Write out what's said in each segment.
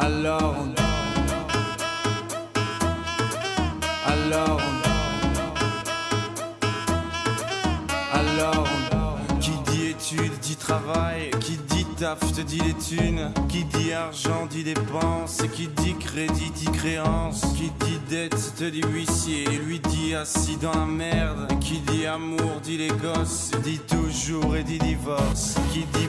Alors on Alors Alors Qui dit études dit travail. Qui dit taf te dit les thunes. Qui dit argent dit dépenses. Qui dit crédit dit créance. Qui dit dette te dit huissier. Lui dit assis dans la merde. Qui dit amour dit les gosses. Dit toujours et dit divorce. Qui dit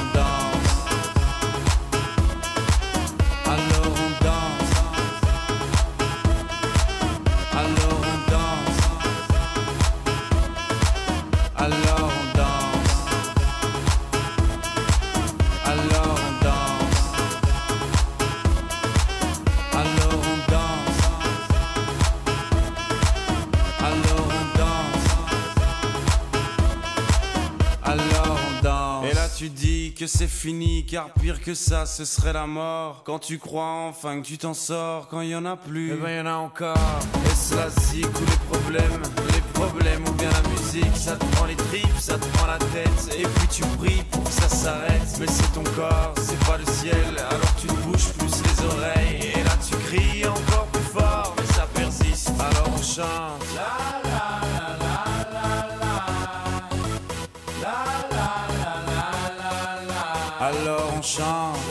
Alors on danse. Alors on danse. Alors on danse. Alors on danse. Alors on danse. Et là tu dis que c'est fini Car pire que ça ce serait la mort. Quand tu crois enfin que tu t'en sors Quand il y en a plus. Eh ben y en a encore. Est-ce la zik ou les problèmes Les problèmes ou bien la musique Ça te prend les tripes, ça te prend la tête Et puis tu pries pour que ça s'arrête. Mais c'est ton corps, c'est pas le ciel Alors tu te bouges plus les oreilles. Et là tu cries encore plus fort Mais ça persiste Alors on chante. Alors on chante.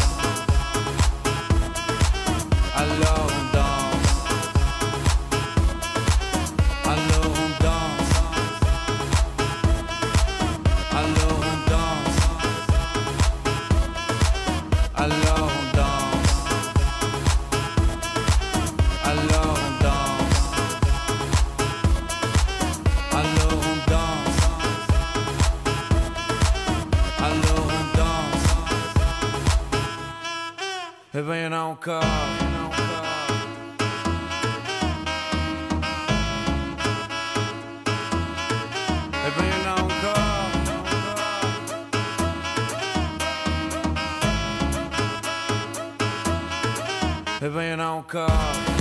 Venha não cá. Venha não cá. Venha não cá.